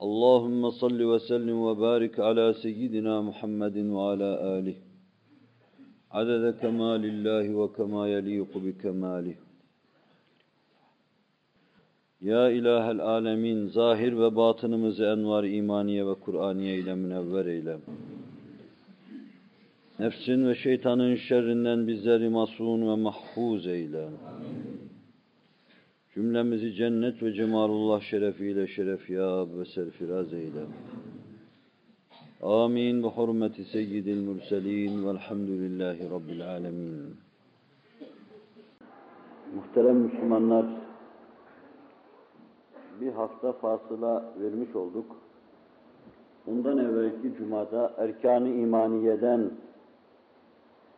Allahümme salli ve sellim ve barik ala seyyidina Muhammedin ve ala alih. Adede kemalillahi ve kema yeliku bi kemalih. Ya ilahel alemin, zahir ve batınımızı envar imaniye ve Kur'aniye ile münevver eyle. Nefsin ve şeytanın şerrinden bizleri masum ve mahfuz eyle. Amin. Cümlemizi cennet ve cemalullah şerefiyle şerefyab ve serfiraz eyle. Amin ve hurmeti seyyidil mürselin velhamdülillahi rabbil alemin. Muhterem Müslümanlar, bir hafta fasıla vermiş olduk. Bundan evvelki cumada erkan-ı imaniyeden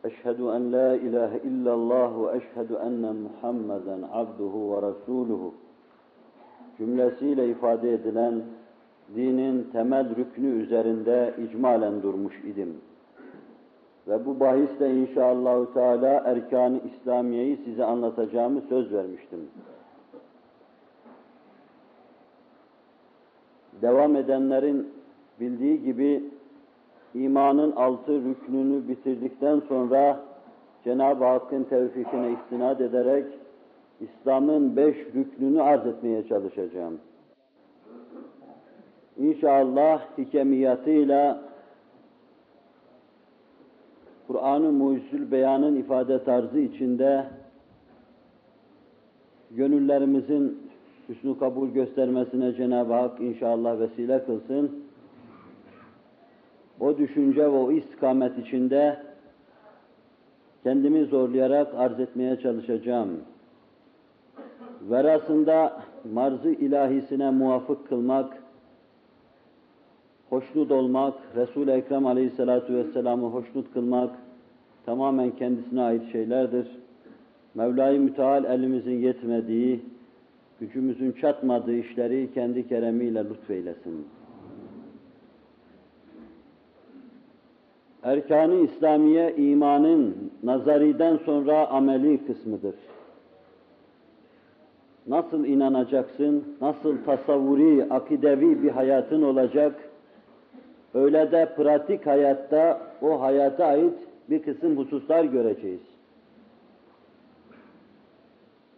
Eşhedü en la ilahe illallah ve eşhedü enne Muhammeden abduhu ve resuluhu cümlesiyle ifade edilen dinin temel rüknü üzerinde icmalen durmuş idim. Ve bu bahisle inşallahü teala erkan-ı İslamiye'yi size anlatacağımı söz vermiştim. Devam edenlerin bildiği gibi imanın altı rüknünü bitirdikten sonra Cenab-ı Hakk'ın tevfikine istinad ederek İslam'ın beş rüknünü arz etmeye çalışacağım. İnşallah hikemiyatıyla Kur'an-ı Mucizül Beyan'ın ifade tarzı içinde gönüllerimizin hüsnü kabul göstermesine Cenab-ı Hak inşallah vesile kılsın. O düşünce ve o istikamet içinde kendimi zorlayarak arz etmeye çalışacağım. Verasında marzı ilahisine muvafık kılmak, hoşnut olmak, Resul-i Ekrem aleyhissalatu vesselam'ı hoşnut kılmak tamamen kendisine ait şeylerdir. Mevla-i Müteal elimizin yetmediği, gücümüzün çatmadığı işleri kendi keremiyle lütfeylesin. Erkan-ı İslamiye imanın nazariden sonra ameli kısmıdır. Nasıl inanacaksın, nasıl tasavvuri, akidevi bir hayatın olacak, öyle de pratik hayatta o hayata ait bir kısım hususlar göreceğiz.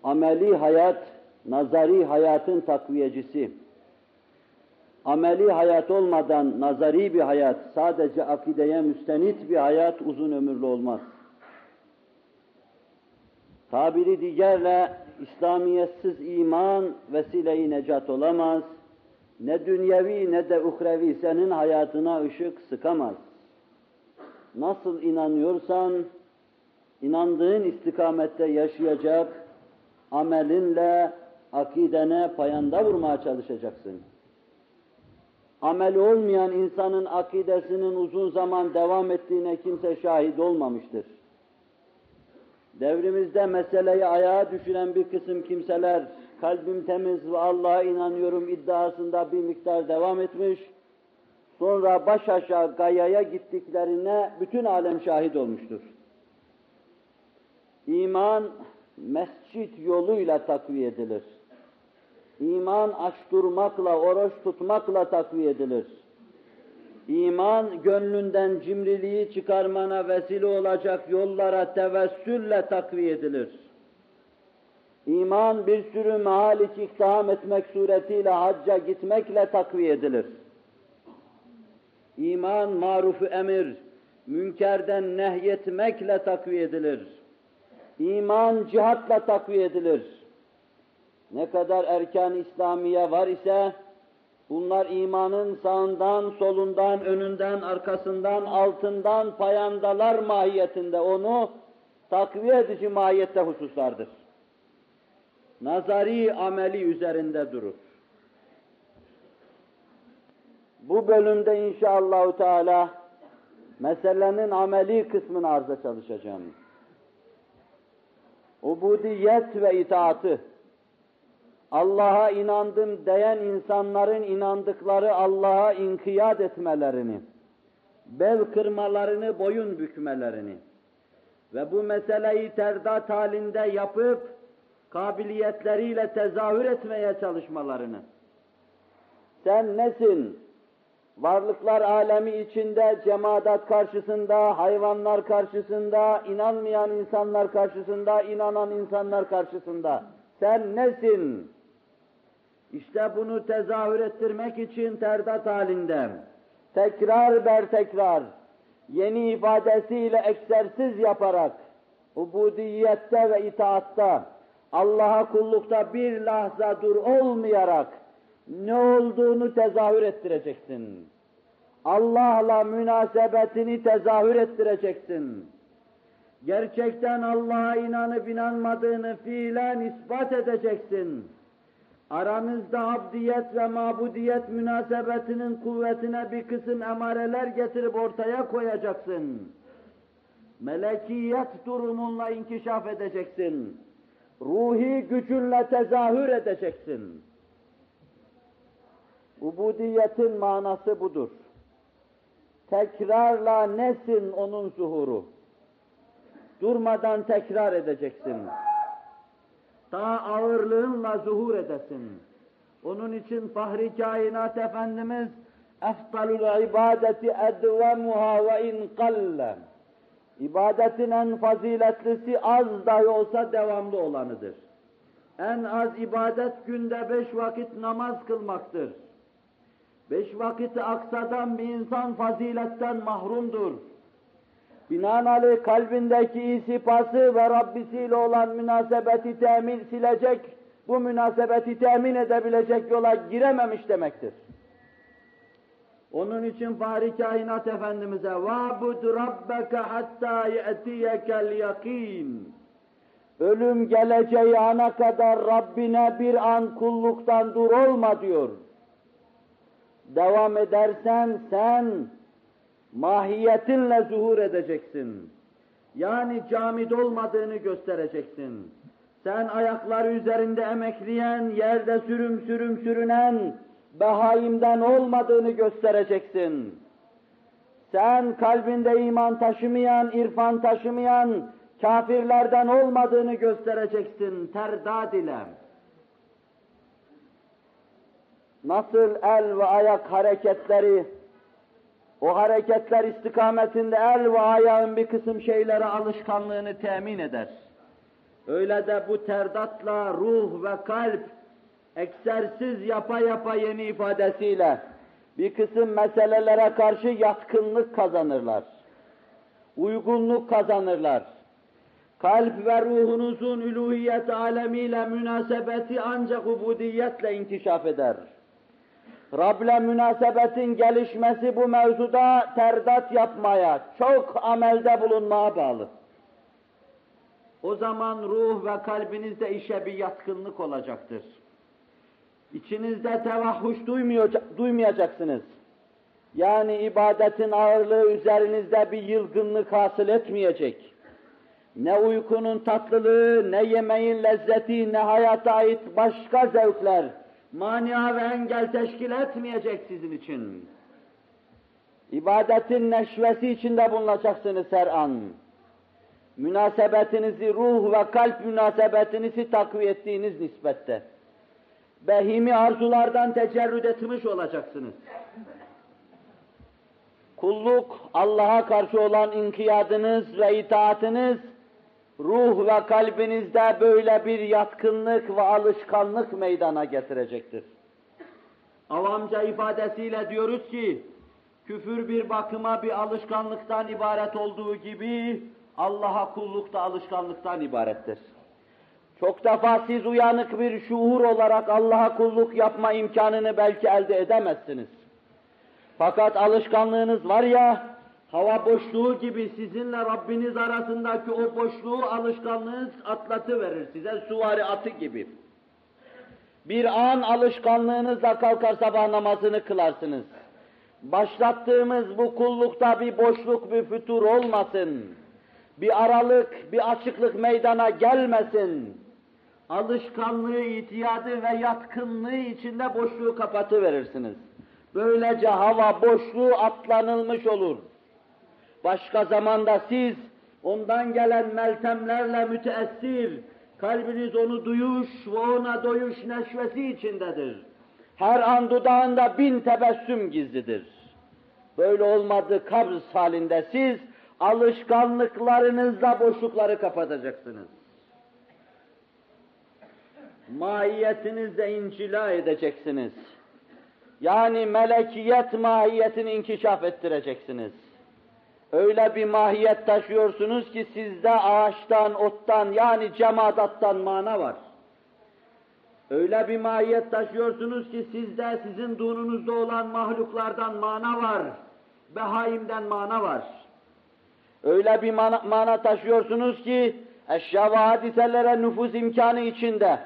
Ameli hayat, nazari hayatın takviyecisi. Ameli hayat olmadan nazari bir hayat, sadece akideye müstenit bir hayat uzun ömürlü olmaz. Tabiri diğerle İslamiyetsiz iman vesile-i necat olamaz. Ne dünyevi ne de uhrevi senin hayatına ışık sıkamaz. Nasıl inanıyorsan, inandığın istikamette yaşayacak, amelinle akidene payanda vurmaya çalışacaksın. Ameli olmayan insanın akidesinin uzun zaman devam ettiğine kimse şahit olmamıştır. Devrimizde meseleyi ayağa düşüren bir kısım kimseler kalbim temiz ve Allah'a inanıyorum iddiasında bir miktar devam etmiş. Sonra baş aşağı gayaya gittiklerine bütün alem şahit olmuştur. İman mescit yoluyla takviye edilir. İman aç durmakla, oruç tutmakla takviye edilir. İman gönlünden cimriliği çıkarmana vesile olacak yollara tevessülle takviye edilir. İman bir sürü mahalik iktiham etmek suretiyle hacca gitmekle takviye edilir. İman marufu emir, münkerden nehyetmekle takviye edilir. İman cihatla takviye edilir. Ne kadar erkan İslamiye var ise bunlar imanın sağından, solundan, önünden, arkasından, altından payandalar mahiyetinde onu takviye edici mahiyette hususlardır. Nazari ameli üzerinde durur. Bu bölümde inşallah Teala meselenin ameli kısmını arza çalışacağım. Ubudiyet ve itaatı, Allah'a inandım diyen insanların inandıkları Allah'a inkiyat etmelerini, bel kırmalarını, boyun bükmelerini ve bu meseleyi terdat halinde yapıp kabiliyetleriyle tezahür etmeye çalışmalarını. Sen nesin? Varlıklar alemi içinde, cemaat karşısında, hayvanlar karşısında, inanmayan insanlar karşısında, inanan insanlar karşısında. Sen nesin? İşte bunu tezahür ettirmek için terdat halinde, tekrar ber tekrar, yeni ifadesiyle eksersiz yaparak, ubudiyette ve itaatta, Allah'a kullukta bir lahza dur olmayarak, ne olduğunu tezahür ettireceksin. Allah'la münasebetini tezahür ettireceksin. Gerçekten Allah'a inanıp inanmadığını fiilen ispat edeceksin. Aranızda abdiyet ve mabudiyet münasebetinin kuvvetine bir kısım emareler getirip ortaya koyacaksın. Melekiyet durumunla inkişaf edeceksin. Ruhi gücünle tezahür edeceksin. Ubudiyetin manası budur. Tekrarla nesin onun zuhuru? Durmadan tekrar edeceksin. Daha ağırlığınla zuhur edesin. Onun için Fahri Kainat Efendimiz eftalul ibadeti edvemuha ve in qalle. İbadetin en faziletlisi az dahi olsa devamlı olanıdır. En az ibadet günde beş vakit namaz kılmaktır. Beş vakiti aksadan bir insan faziletten mahrumdur Binaenaleyh kalbindeki isipası ve Rabbisiyle olan münasebeti temin silecek, bu münasebeti temin edebilecek yola girememiş demektir. Onun için Fahri Kainat Efendimiz'e وَعْبُدْ رَبَّكَ حَتَّى يَأْتِيَكَ الْيَقِينَ Ölüm geleceği ana kadar Rabbine bir an kulluktan dur olma diyor. Devam edersen sen mahiyetinle zuhur edeceksin. Yani camide olmadığını göstereceksin. Sen ayakları üzerinde emekleyen, yerde sürüm sürüm sürünen, behaimden olmadığını göstereceksin. Sen kalbinde iman taşımayan, irfan taşımayan, kafirlerden olmadığını göstereceksin terdad ile. Nasıl el ve ayak hareketleri, o hareketler istikametinde el ve ayağın bir kısım şeylere alışkanlığını temin eder. Öyle de bu terdatla ruh ve kalp eksersiz yapa yapa yeni ifadesiyle bir kısım meselelere karşı yatkınlık kazanırlar. Uygunluk kazanırlar. Kalp ve ruhunuzun üluhiyet alemiyle münasebeti ancak ubudiyetle inkişaf eder. Rab'le münasebetin gelişmesi bu mevzuda terdat yapmaya, çok amelde bulunmaya bağlı. O zaman ruh ve kalbinizde işe bir yatkınlık olacaktır. İçinizde tevahhuş duymayacaksınız. Yani ibadetin ağırlığı üzerinizde bir yılgınlık hasıl etmeyecek. Ne uykunun tatlılığı, ne yemeğin lezzeti, ne hayata ait başka zevkler, mania ve engel teşkil etmeyecek sizin için. İbadetin neşvesi içinde bulunacaksınız her an. Münasebetinizi, ruh ve kalp münasebetinizi takviye ettiğiniz nispette. Behimi arzulardan tecerrüt etmiş olacaksınız. Kulluk, Allah'a karşı olan inkiyadınız ve itaatiniz, ruh ve kalbinizde böyle bir yatkınlık ve alışkanlık meydana getirecektir. Avamca ifadesiyle diyoruz ki, küfür bir bakıma bir alışkanlıktan ibaret olduğu gibi, Allah'a kulluk da alışkanlıktan ibarettir. Çok defa siz uyanık bir şuur olarak Allah'a kulluk yapma imkanını belki elde edemezsiniz. Fakat alışkanlığınız var ya, hava boşluğu gibi sizinle Rabbiniz arasındaki o boşluğu alışkanlığınız atlatı verir size suvari atı gibi. Bir an alışkanlığınızla kalkar sabah namazını kılarsınız. Başlattığımız bu kullukta bir boşluk, bir fütur olmasın. Bir aralık, bir açıklık meydana gelmesin. Alışkanlığı, itiyadı ve yatkınlığı içinde boşluğu kapatıverirsiniz. Böylece hava boşluğu atlanılmış olur. Başka zamanda siz ondan gelen meltemlerle müteessir, kalbiniz onu duyuş ve ona doyuş neşvesi içindedir. Her an dudağında bin tebessüm gizlidir. Böyle olmadı kabz halinde siz alışkanlıklarınızla boşlukları kapatacaksınız. Mahiyetinizle incila edeceksiniz. Yani melekiyet mahiyetini inkişaf ettireceksiniz. Öyle bir mahiyet taşıyorsunuz ki sizde ağaçtan, ottan yani cemadattan mana var. Öyle bir mahiyet taşıyorsunuz ki sizde sizin dununuzda olan mahluklardan mana var. Behaimden mana var. Öyle bir mana, mana taşıyorsunuz ki eşya ve hadiselere nüfuz imkanı içinde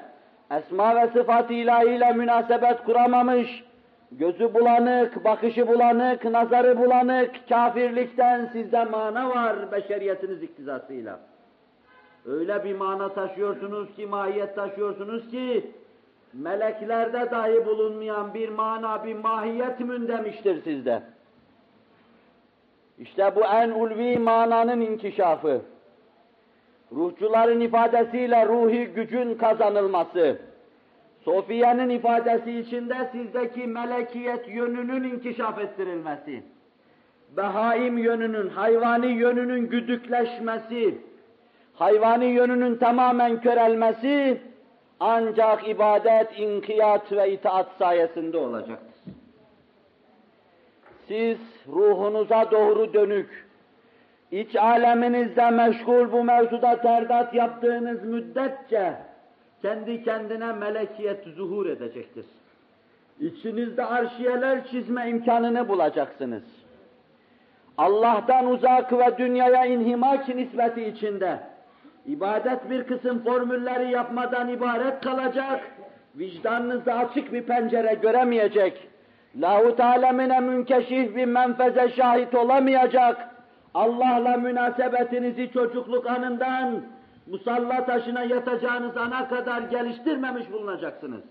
esma ve sıfat ilahiyle münasebet kuramamış, gözü bulanık, bakışı bulanık, nazarı bulanık, kafirlikten sizde mana var beşeriyetiniz iktizasıyla. Öyle bir mana taşıyorsunuz ki, mahiyet taşıyorsunuz ki, meleklerde dahi bulunmayan bir mana, bir mahiyet mündemiştir sizde. İşte bu en ulvi mananın inkişafı. Ruhçuların ifadesiyle ruhi gücün kazanılması. Sofiye'nin ifadesi içinde sizdeki melekiyet yönünün inkişaf ettirilmesi. Behaim yönünün, hayvani yönünün güdükleşmesi, hayvani yönünün tamamen körelmesi ancak ibadet, inkiyat ve itaat sayesinde olacaktır. Siz ruhunuza doğru dönük, iç aleminizde meşgul bu mevzuda terdat yaptığınız müddetçe kendi kendine melekiyet zuhur edecektir. İçinizde arşiyeler çizme imkanını bulacaksınız. Allah'tan uzak ve dünyaya inhimak nispeti içinde ibadet bir kısım formülleri yapmadan ibaret kalacak, vicdanınızda açık bir pencere göremeyecek, lahut alemine münkeşif bir menfeze şahit olamayacak, Allah'la münasebetinizi çocukluk anından musalla taşına yatacağınız ana kadar geliştirmemiş bulunacaksınız.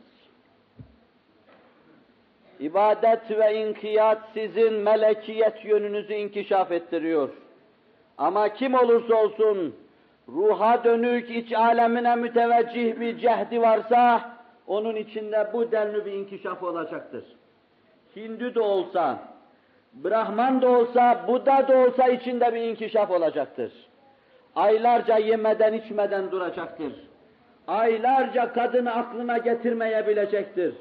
İbadet ve inkiyat sizin melekiyet yönünüzü inkişaf ettiriyor. Ama kim olursa olsun, ruha dönük iç alemine müteveccih bir cehdi varsa, onun içinde bu denli bir inkişaf olacaktır. Hindu da olsa, Brahman da olsa, Buddha da olsa içinde bir inkişaf olacaktır. Aylarca yemeden içmeden duracaktır. Aylarca kadını aklına getirmeyebilecektir.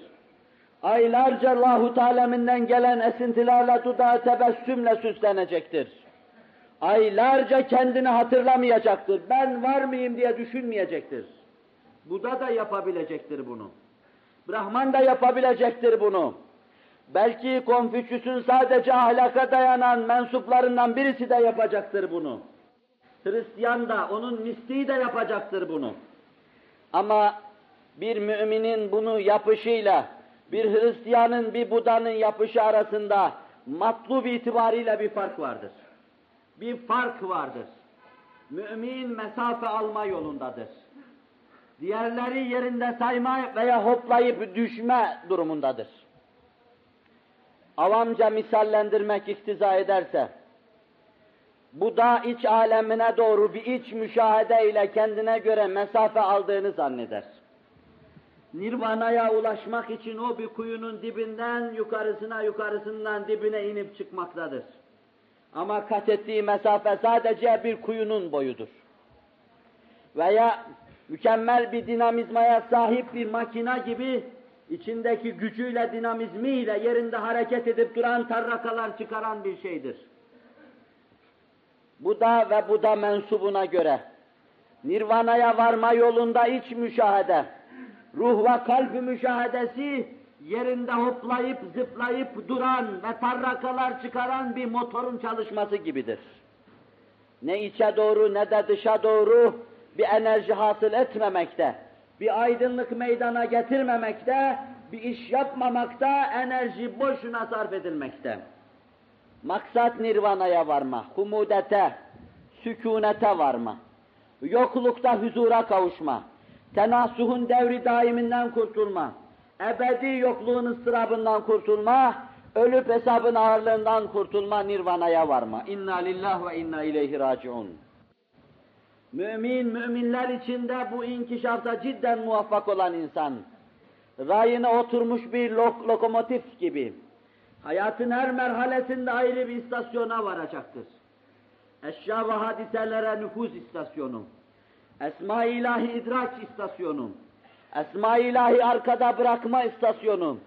Aylarca Allahu aleminden gelen esintilerle dudağı tebessümle süslenecektir. Aylarca kendini hatırlamayacaktır. Ben var mıyım diye düşünmeyecektir. Buda da yapabilecektir bunu. Brahman da yapabilecektir bunu. Belki Konfüçyüs'ün sadece ahlaka dayanan mensuplarından birisi de yapacaktır bunu. Hristiyan da, onun mistiği de yapacaktır bunu. Ama bir müminin bunu yapışıyla, bir Hristiyanın, bir Buda'nın yapışı arasında matlub itibariyle bir fark vardır. Bir fark vardır. Mümin mesafe alma yolundadır. Diğerleri yerinde sayma veya hoplayıp düşme durumundadır. Avamca misallendirmek iktiza ederse, bu da iç alemine doğru bir iç müşahede ile kendine göre mesafe aldığını zanneder. Nirvana'ya ulaşmak için o bir kuyunun dibinden yukarısına yukarısından dibine inip çıkmaktadır. Ama kat ettiği mesafe sadece bir kuyunun boyudur. veya mükemmel bir dinamizmaya sahip bir makina gibi içindeki gücüyle, dinamizmiyle yerinde hareket edip duran tarrakalar çıkaran bir şeydir. Bu da ve bu da mensubuna göre Nirvana'ya varma yolunda iç müşahede, ruh ve kalp müşahedesi yerinde hoplayıp zıplayıp duran ve tarrakalar çıkaran bir motorun çalışması gibidir. Ne içe doğru ne de dışa doğru bir enerji hasıl etmemekte, bir aydınlık meydana getirmemekte, bir iş yapmamakta, enerji boşuna sarf edilmekte. Maksat nirvanaya varma, humudete, sükunete varma, yoklukta huzura kavuşma, tenasuhun devri daiminden kurtulma, ebedi yokluğun ıstırabından kurtulma, ölüp hesabın ağırlığından kurtulma, nirvanaya varma. İnna lillah ve inna ileyhi raciun. Mümin, müminler içinde bu inkişafta cidden muvaffak olan insan, rayına oturmuş bir lok lokomotif gibi, hayatın her merhalesinde ayrı bir istasyona varacaktır. Eşya ve hadiselere nüfuz istasyonu, Esma-i ilahi idrak istasyonu, Esma-i ilahi arkada bırakma istasyonu,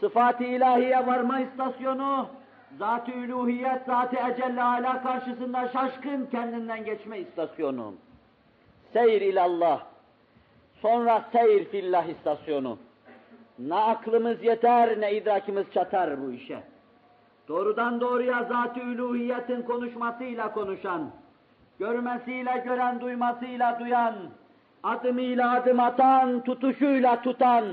sıfat-ı ilahiye varma istasyonu, zat-ı üluhiyet, zat-ı ecelle ala karşısında şaşkın kendinden geçme istasyonu. Seyir ilallah, sonra seyir fillah istasyonu. Ne aklımız yeter, ne idrakimiz çatar bu işe. Doğrudan doğruya zat-ı üluhiyetin konuşmasıyla konuşan, görmesiyle gören, duymasıyla duyan, adımıyla adım atan, tutuşuyla tutan,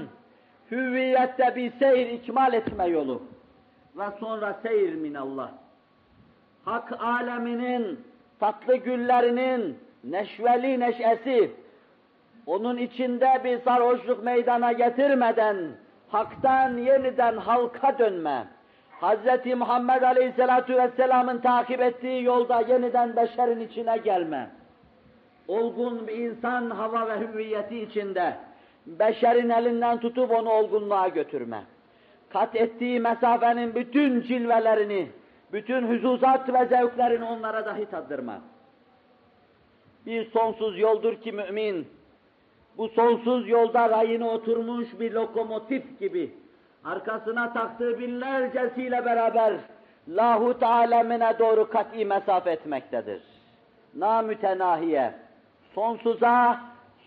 hüviyette bir seyir ikmal etme yolu ve sonra seyir minallah. Hak aleminin tatlı güllerinin neşveli neşesi, onun içinde bir sarhoşluk meydana getirmeden, haktan yeniden halka dönme, Hz. Muhammed Aleyhisselatü Vesselam'ın takip ettiği yolda yeniden beşerin içine gelme, olgun bir insan hava ve hüviyeti içinde, beşerin elinden tutup onu olgunluğa götürme. Kat ettiği mesafenin bütün cilvelerini, bütün hüzuzat ve zevklerini onlara dahi tattırma. Bir sonsuz yoldur ki mümin, bu sonsuz yolda rayına oturmuş bir lokomotif gibi, arkasına taktığı binlercesiyle beraber lahut alemine doğru kat'i mesafe etmektedir. Namütenahiye, sonsuza,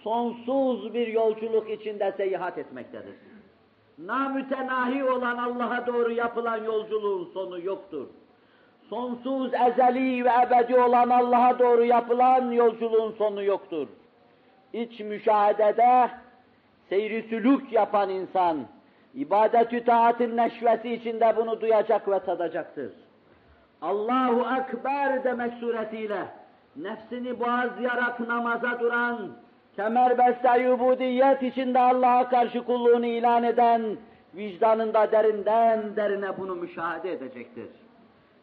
sonsuz bir yolculuk içinde seyahat etmektedir. Namütenahi olan Allah'a doğru yapılan yolculuğun sonu yoktur. Sonsuz, ezeli ve ebedi olan Allah'a doğru yapılan yolculuğun sonu yoktur. İç müşahedede seyri sülük yapan insan, ibadet-ü taatin neşvesi içinde bunu duyacak ve tadacaktır. Allahu Ekber demek suretiyle nefsini boğazlayarak namaza duran, kemerbeste ubudiyet içinde Allah'a karşı kulluğunu ilan eden, vicdanında derinden derine bunu müşahede edecektir.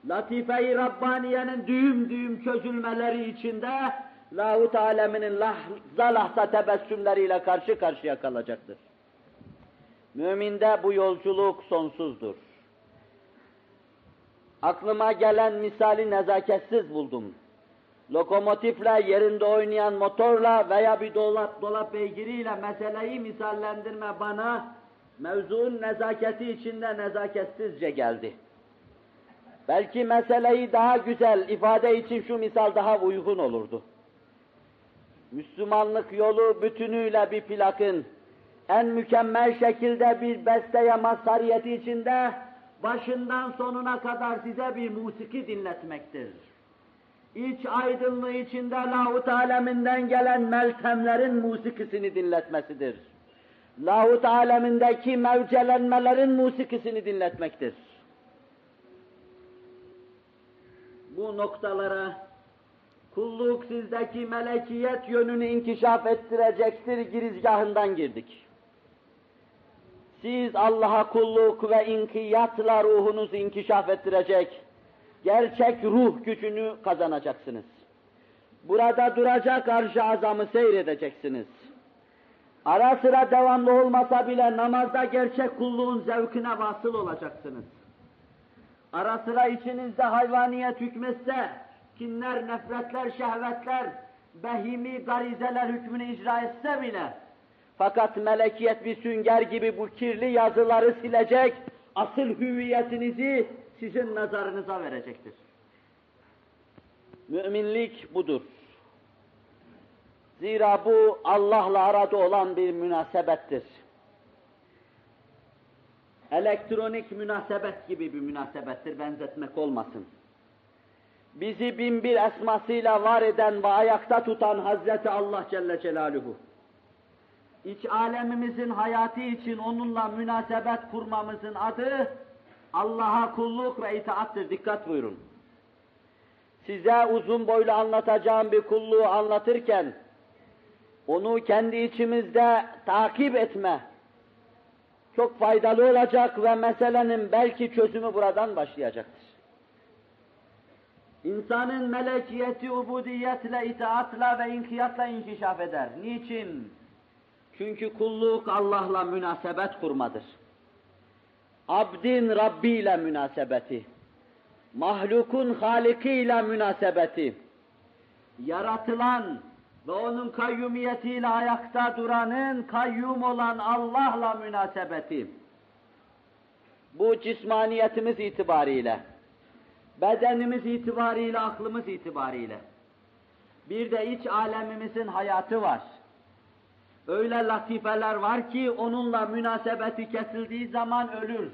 Latife-i Rabbaniye'nin düğüm düğüm çözülmeleri içinde lahut aleminin lahza lahza tebessümleriyle karşı karşıya kalacaktır. Müminde bu yolculuk sonsuzdur. Aklıma gelen misali nezaketsiz buldum. Lokomotifle, yerinde oynayan motorla veya bir dolap, dolap beygiriyle meseleyi misallendirme bana mevzuun nezaketi içinde nezaketsizce geldi. Belki meseleyi daha güzel ifade için şu misal daha uygun olurdu. Müslümanlık yolu bütünüyle bir plakın, en mükemmel şekilde bir besteye mazhariyeti içinde başından sonuna kadar size bir musiki dinletmektir. İç aydınlığı içinde lahut aleminden gelen meltemlerin musikisini dinletmesidir. Lahut alemindeki mevcelenmelerin musikisini dinletmektir. Bu noktalara kulluk sizdeki melekiyet yönünü inkişaf ettirecektir girizgahından girdik. Siz Allah'a kulluk ve inkiyatla ruhunuzu inkişaf ettirecek, gerçek ruh gücünü kazanacaksınız. Burada duracak arş-ı azamı seyredeceksiniz. Ara sıra devamlı olmasa bile namazda gerçek kulluğun zevkine vasıl olacaksınız. Ara sıra içinizde hayvaniyet hükmetse, kinler, nefretler, şehvetler, behimi garizeler hükmünü icra etse bile, fakat melekiyet bir sünger gibi bu kirli yazıları silecek, asıl hüviyetinizi sizin nazarınıza verecektir. Müminlik budur. Zira bu Allah'la arada olan bir münasebettir. Elektronik münasebet gibi bir münasebettir, benzetmek olmasın. Bizi bin bir esmasıyla var eden ve ayakta tutan Hazreti Allah Celle Celaluhu. İç alemimizin hayatı için onunla münasebet kurmamızın adı Allah'a kulluk ve itaattır. Dikkat buyurun. Size uzun boylu anlatacağım bir kulluğu anlatırken onu kendi içimizde takip etme çok faydalı olacak ve meselenin belki çözümü buradan başlayacaktır. İnsanın melekiyeti ubudiyetle, itaatla ve inkiyatla inkişaf eder. Niçin? Çünkü kulluk Allah'la münasebet kurmadır. Abdin Rabbi ile münasebeti, mahlukun Haliki ile münasebeti, yaratılan ve onun kayyumiyetiyle ayakta duranın kayyum olan Allah'la münasebeti. Bu cismaniyetimiz itibariyle, bedenimiz itibariyle, aklımız itibariyle. Bir de iç alemimizin hayatı var. Öyle latifeler var ki onunla münasebeti kesildiği zaman ölür.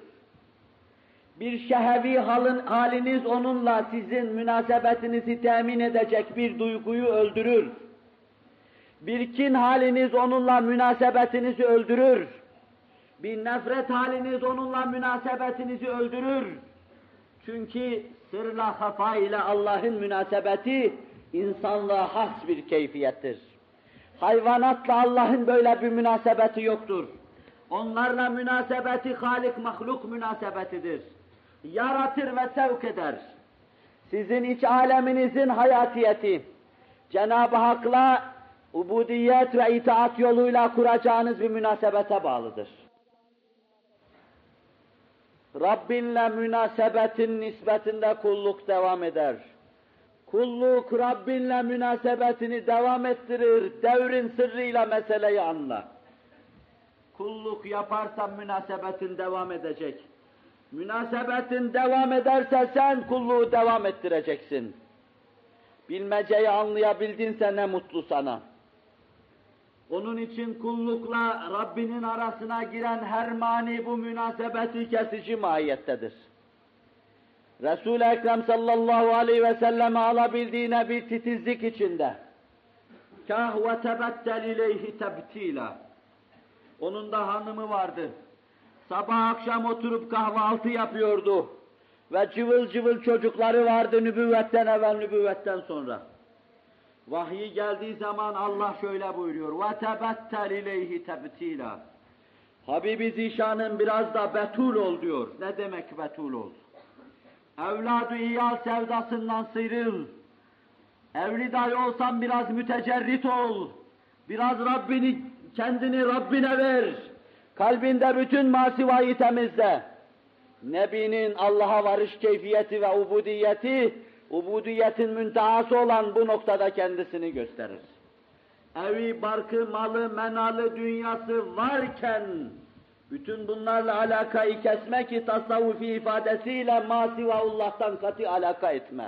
Bir şehevi halin, haliniz onunla sizin münasebetinizi temin edecek bir duyguyu öldürür. Bir kin haliniz onunla münasebetinizi öldürür. Bir nefret haliniz onunla münasebetinizi öldürür. Çünkü sırla hafa ile Allah'ın münasebeti insanlığa has bir keyfiyettir. Hayvanatla Allah'ın böyle bir münasebeti yoktur. Onlarla münasebeti halik mahluk münasebetidir. Yaratır ve sevk eder. Sizin iç aleminizin hayatiyeti, Cenab-ı Hak'la ubudiyet ve itaat yoluyla kuracağınız bir münasebete bağlıdır. Rabbinle münasebetin nispetinde kulluk devam eder. Kulluk Rabbinle münasebetini devam ettirir, devrin sırrıyla meseleyi anla. Kulluk yaparsan münasebetin devam edecek. Münasebetin devam ederse sen kulluğu devam ettireceksin. Bilmeceyi anlayabildinse ne mutlu sana. Onun için kullukla Rabbinin arasına giren her mani bu münasebeti kesici mahiyettedir. Resul-i Ekrem sallallahu aleyhi ve selleme alabildiğine bir titizlik içinde. Kah ve tebettel ileyhi tebtila. Onun da hanımı vardı. Sabah akşam oturup kahvaltı yapıyordu. Ve cıvıl cıvıl çocukları vardı nübüvvetten evvel nübüvvetten sonra. Vahyi geldiği zaman Allah şöyle buyuruyor. وَتَبَتَّلْ اِلَيْهِ تَبْتِيلًا Habibi Zişan'ın biraz da betul ol diyor. Ne demek betul ol? Evladı iyal sevdasından sıyrıl. Evli dahi olsan biraz mütecerrit ol. Biraz Rabbini, kendini Rabbine ver. Kalbinde bütün masivayı temizle. Nebinin Allah'a varış keyfiyeti ve ubudiyeti, ubudiyetin müntehası olan bu noktada kendisini gösterir. Evi, barkı, malı, menalı dünyası varken, bütün bunlarla alakayı kesme ki tasavvufi ifadesiyle masivaullah'tan katı alaka etme.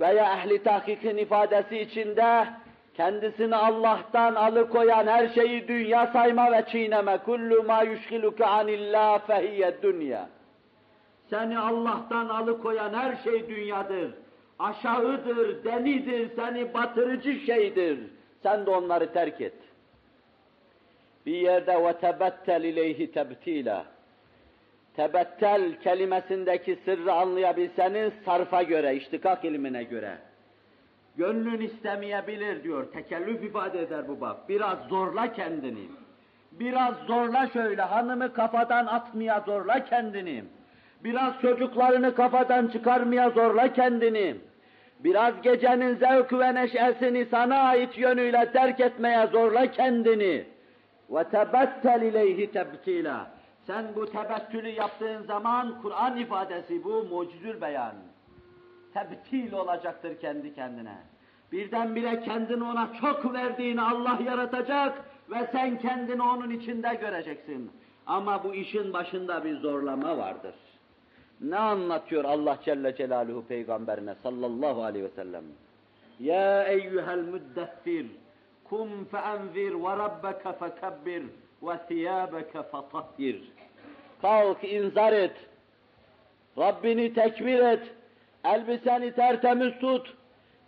Veya ehli tahkikin ifadesi içinde kendisini Allah'tan alıkoyan her şeyi dünya sayma ve çiğneme. Kullu ma yushgiluke anillah fehiyye dünya. Seni Allah'tan alıkoyan her şey dünyadır. Aşağıdır, denidir, seni batırıcı şeydir. Sen de onları terk et. Bir yerde tebettel ileyhi tebtila. Tebettel kelimesindeki sırrı anlayabilseniz sarfa göre, iştikak ilmine göre. Gönlün istemeyebilir diyor, tekellüf ifade eder bu bak. Biraz zorla kendini. Biraz zorla şöyle, hanımı kafadan atmaya zorla kendini. Biraz çocuklarını kafadan çıkarmaya zorla kendini. Biraz gecenin zevk ve neşesini sana ait yönüyle terk etmeye zorla kendini. Tebettel ileyhi tebtila. Sen bu tebettülü yaptığın zaman Kur'an ifadesi bu mucizül beyan. Tebtil olacaktır kendi kendine. Birdenbire kendini ona çok verdiğini Allah yaratacak ve sen kendini onun içinde göreceksin. Ama bu işin başında bir zorlama vardır. Ne anlatıyor Allah Celle Celaluhu peygamberine sallallahu aleyhi ve sellem? Ya eyyuhel müddessir kum feenzir ve rabbeke fekebbir ve thiyâbeke fatahhir. Kalk inzar et. Rabbini tekbir et. Elbiseni tertemiz tut.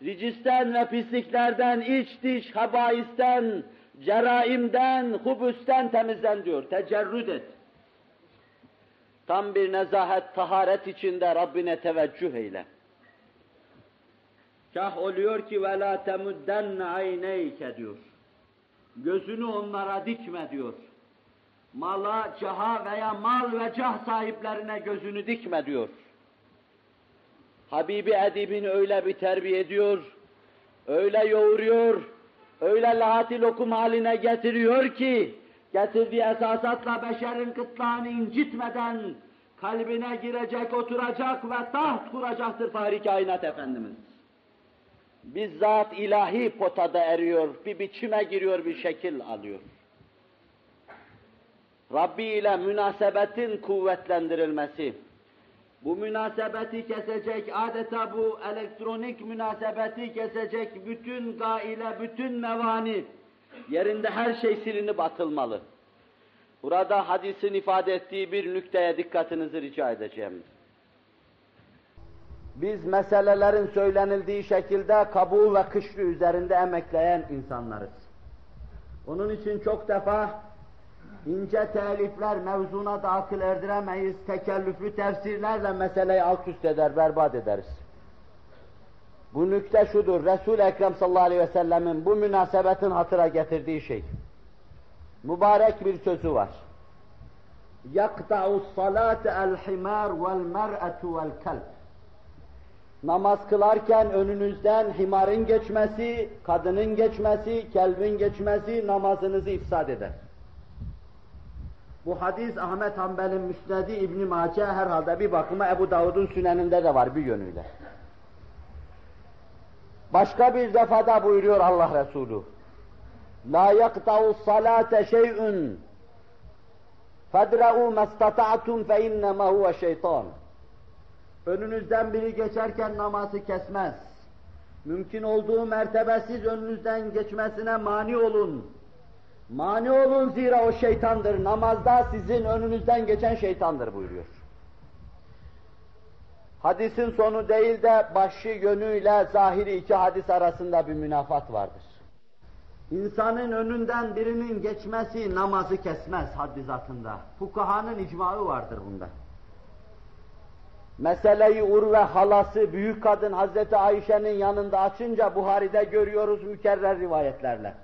Ricisten ve pisliklerden, iç diş, habaisten, ceraimden, hubüsten temizlen diyor. Tecerrüd et. Tam bir nezahet, taharet içinde Rabbine teveccüh eyle. Kah oluyor ki la temuddenne ayneyke diyor. Gözünü onlara dikme diyor. Mala, caha veya mal ve cah sahiplerine gözünü dikme diyor. Habibi edibini öyle bir terbiye ediyor, öyle yoğuruyor, öyle lahati lokum haline getiriyor ki, getirdiği esasatla beşerin kıtlağını incitmeden, kalbine girecek, oturacak ve taht kuracaktır Fahri Kainat Efendimiz. Bizzat ilahi potada eriyor, bir biçime giriyor, bir şekil alıyor. Rabbi ile münasebetin kuvvetlendirilmesi, bu münasebeti kesecek, adeta bu elektronik münasebeti kesecek bütün gaile, bütün mevani, yerinde her şey silinip atılmalı. Burada hadisin ifade ettiği bir nükteye dikkatinizi rica edeceğim. Biz meselelerin söylenildiği şekilde kabuğu ve kışlı üzerinde emekleyen insanlarız. Onun için çok defa ince telifler mevzuna da akıl erdiremeyiz, tekellüflü tefsirlerle meseleyi alt üst eder, berbat ederiz. Bu nükte şudur, Resul-i Ekrem sallallahu aleyhi ve sellemin bu münasebetin hatıra getirdiği şey. Mübarek bir sözü var. يَقْطَعُ الصَّلَاةَ الْحِمَارُ وَالْمَرْأَةُ وَالْكَلْبِ Namaz kılarken önünüzden himarın geçmesi, kadının geçmesi, kelbin geçmesi namazınızı ifsad eder. Bu hadis Ahmet Hanbel'in Müsnedi İbn Mace herhalde bir bakıma Ebu Davud'un süneninde de var bir yönüyle. Başka bir defada buyuruyor Allah Resulü. La yakta'u salate şey'un mastata'tum fe innema huve şeytan. Önünüzden biri geçerken namazı kesmez. Mümkün olduğu mertebesiz önünüzden geçmesine mani olun. Mani olun zira o şeytandır. Namazda sizin önünüzden geçen şeytandır buyuruyor. Hadisin sonu değil de başı yönüyle zahiri iki hadis arasında bir münafat vardır. İnsanın önünden birinin geçmesi namazı kesmez haddi zatında. Fukahanın icmağı vardır bunda. Meseleyi Urve halası, büyük kadın Hazreti Ayşe'nin yanında açınca Buhari'de görüyoruz mükerrer rivayetlerle.